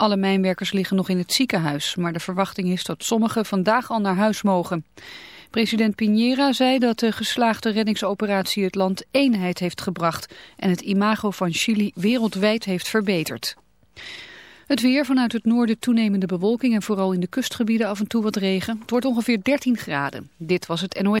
Alle mijnwerkers liggen nog in het ziekenhuis, maar de verwachting is dat sommigen vandaag al naar huis mogen. President Piñera zei dat de geslaagde reddingsoperatie het land eenheid heeft gebracht en het imago van Chili wereldwijd heeft verbeterd. Het weer vanuit het noorden toenemende bewolking en vooral in de kustgebieden af en toe wat regen. Het wordt ongeveer 13 graden. Dit was het NOS.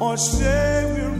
our Savior.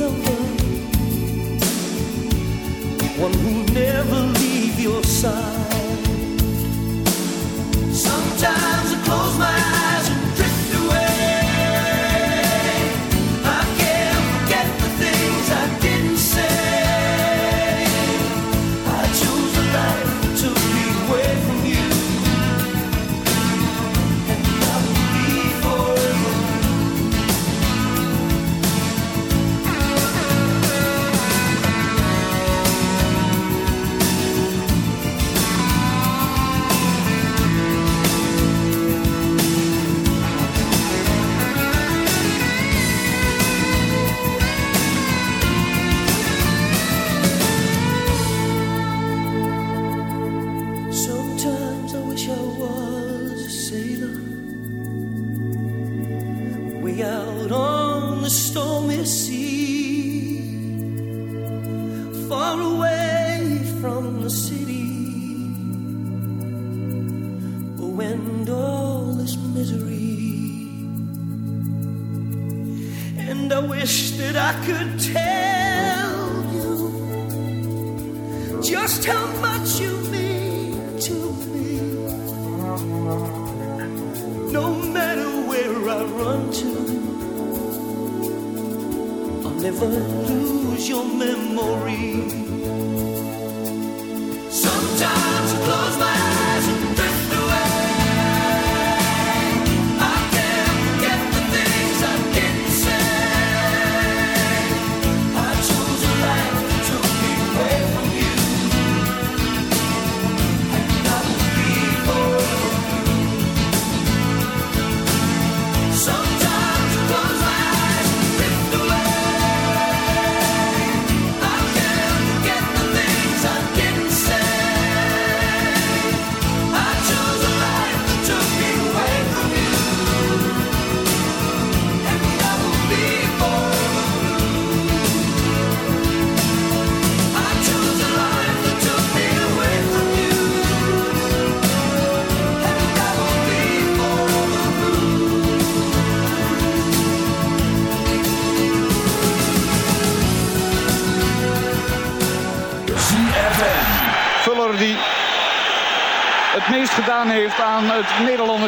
the world, one who'll never leave your side. Sometimes.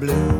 blue.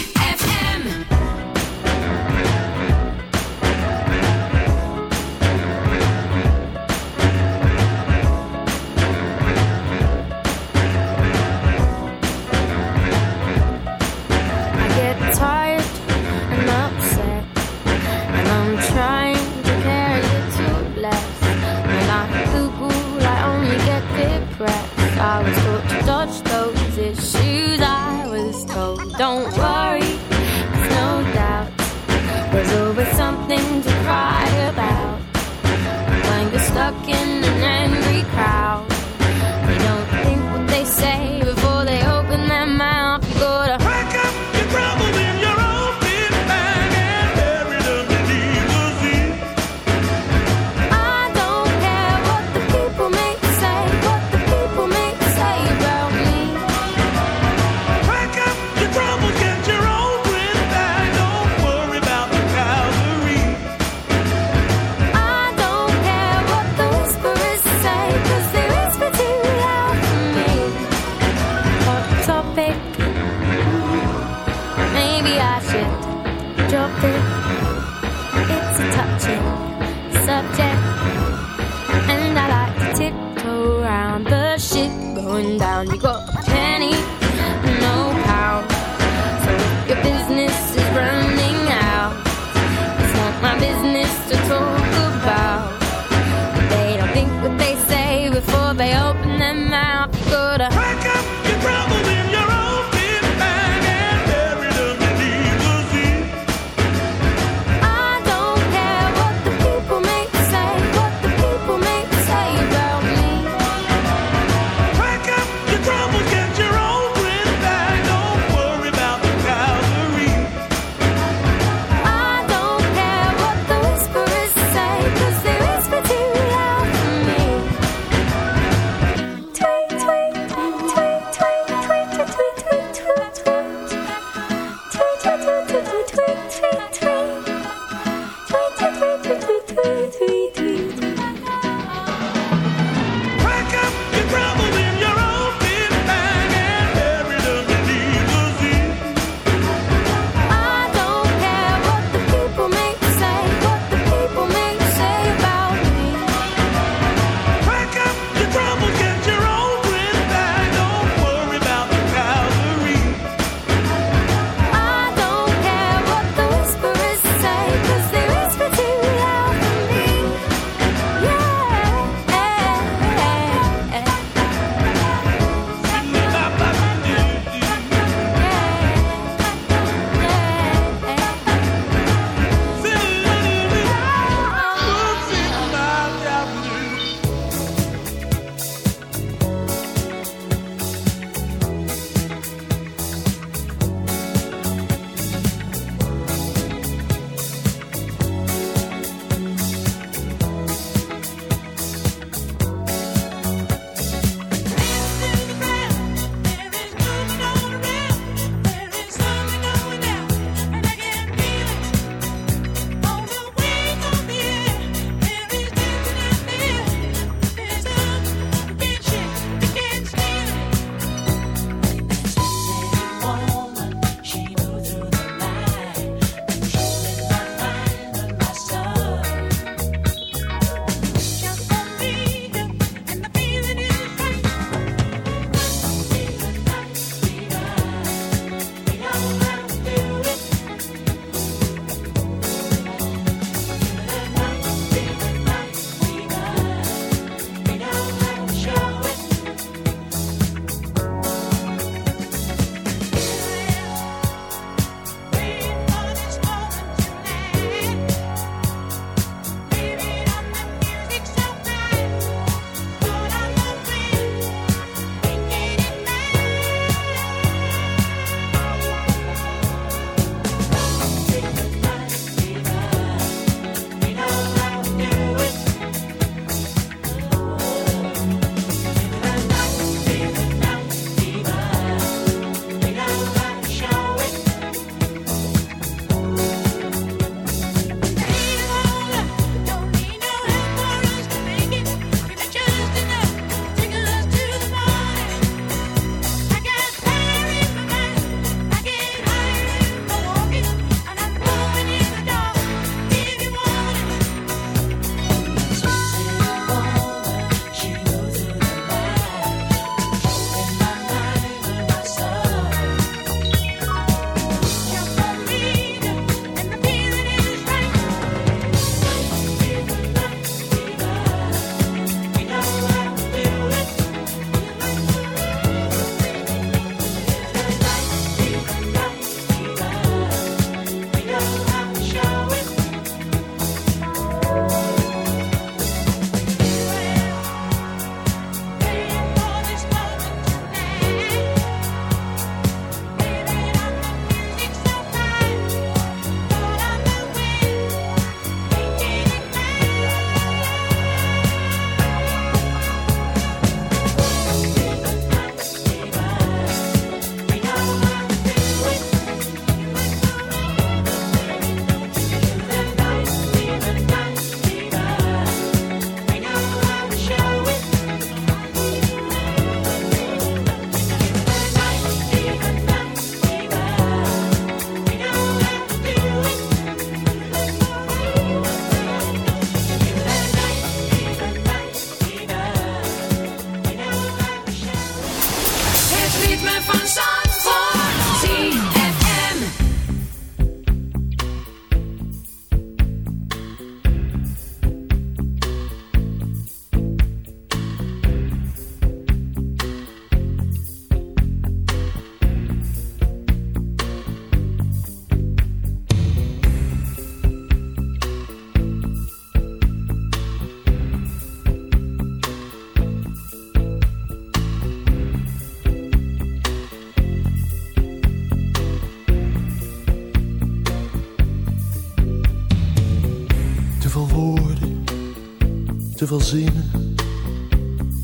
Te veel zinnen,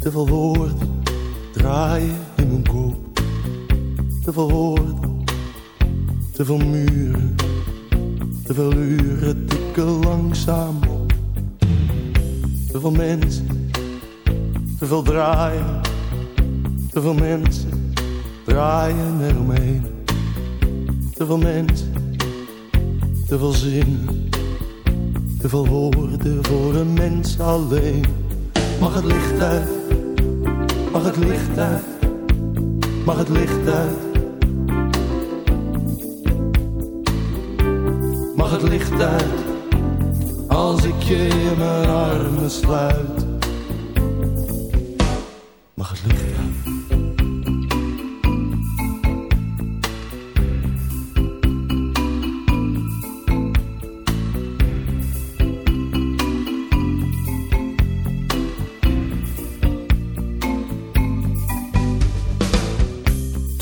te veel woorden licht. Mag het licht uit, als ik je in mijn armen sluit. Mag het licht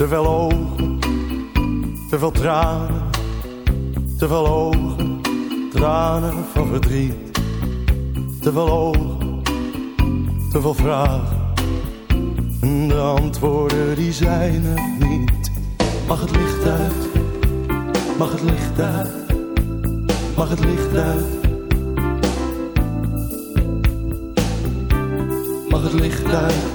Te veel ogen, te veel tranen, te veel ogen, tranen van verdriet. Te veel ogen, te veel vragen, en de antwoorden die zijn er niet. Mag het licht uit, mag het licht uit, mag het licht uit. Mag het licht uit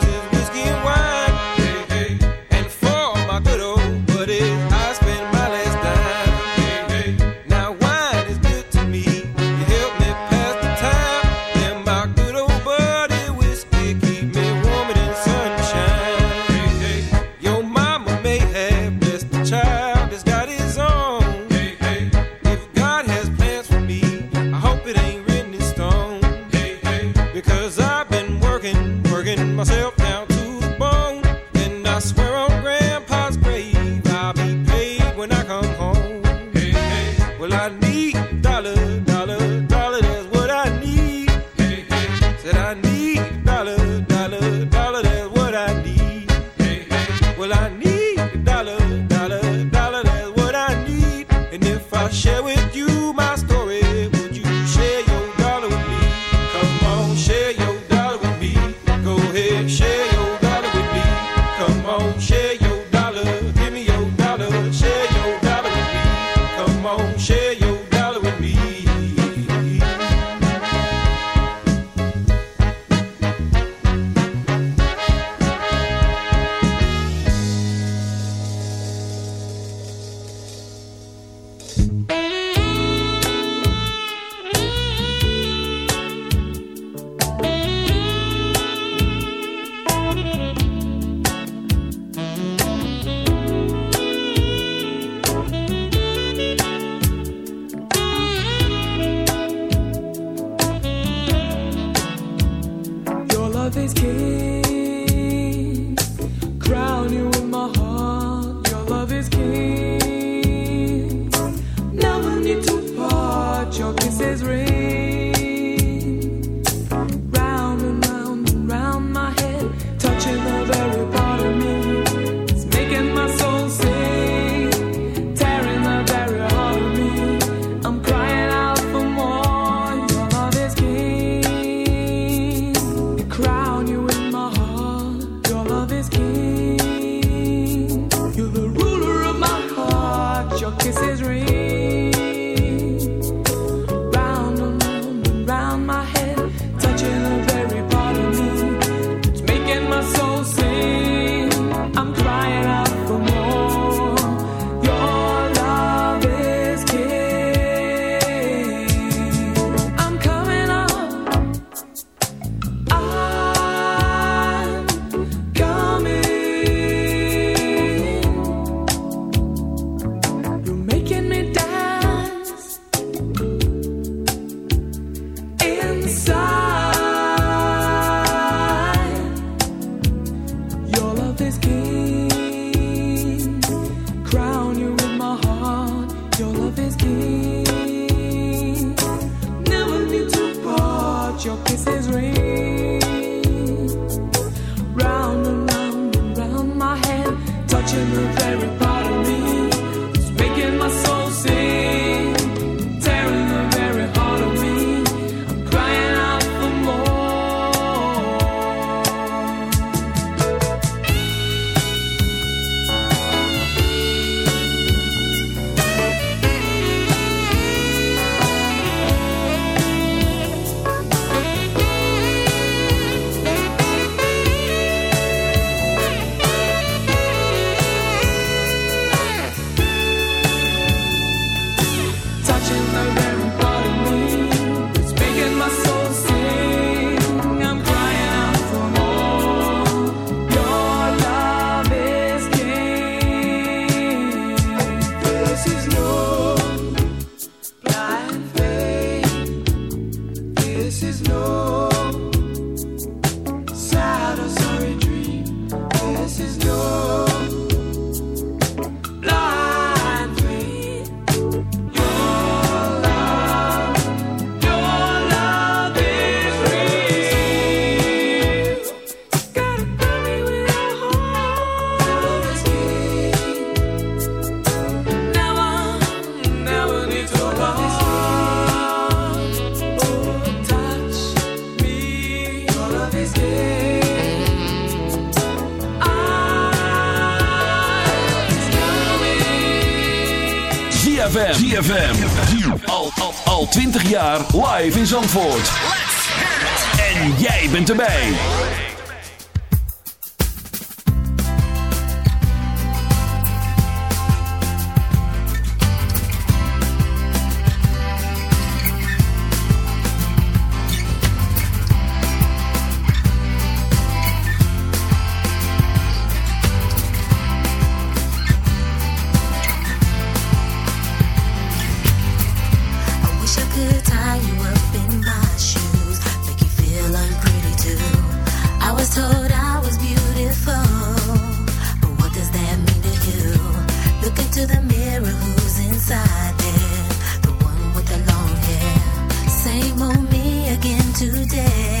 Zandvoort. Today.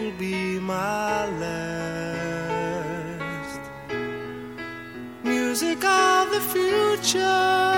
Will be my last. Music of the future,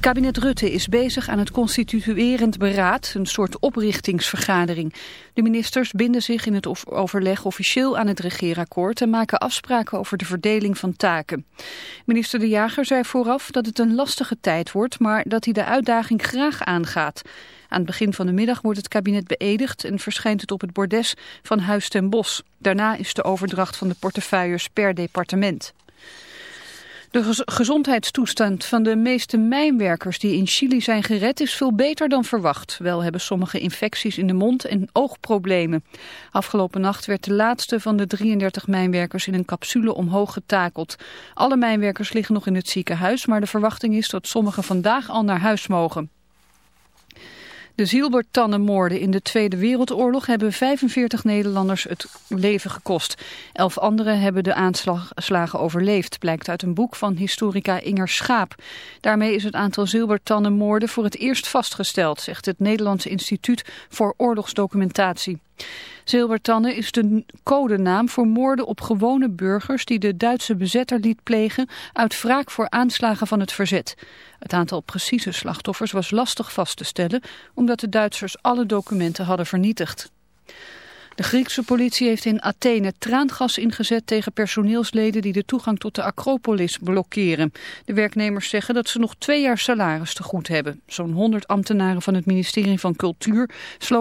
Kabinet Rutte is bezig aan het constituerend beraad, een soort oprichtingsvergadering. De ministers binden zich in het overleg officieel aan het regeerakkoord en maken afspraken over de verdeling van taken. Minister De Jager zei vooraf dat het een lastige tijd wordt, maar dat hij de uitdaging graag aangaat. Aan het begin van de middag wordt het kabinet beëdigd en verschijnt het op het bordes van Huis ten Bos. Daarna is de overdracht van de portefeuilles per departement. De gezondheidstoestand van de meeste mijnwerkers die in Chili zijn gered is veel beter dan verwacht. Wel hebben sommige infecties in de mond en oogproblemen. Afgelopen nacht werd de laatste van de 33 mijnwerkers in een capsule omhoog getakeld. Alle mijnwerkers liggen nog in het ziekenhuis, maar de verwachting is dat sommigen vandaag al naar huis mogen. De Zielbertannenmoorden in de Tweede Wereldoorlog hebben 45 Nederlanders het leven gekost. Elf anderen hebben de aanslagen overleefd, blijkt uit een boek van historica Inger Schaap. Daarmee is het aantal Zielbertannenmoorden voor het eerst vastgesteld, zegt het Nederlands Instituut voor Oorlogsdocumentatie. Zilbertannen is de codenaam voor moorden op gewone burgers die de Duitse bezetter liet plegen uit wraak voor aanslagen van het verzet. Het aantal precieze slachtoffers was lastig vast te stellen omdat de Duitsers alle documenten hadden vernietigd. De Griekse politie heeft in Athene traangas ingezet tegen personeelsleden die de toegang tot de Acropolis blokkeren. De werknemers zeggen dat ze nog twee jaar salaris te goed hebben. Zo'n 100 ambtenaren van het ministerie van Cultuur sloten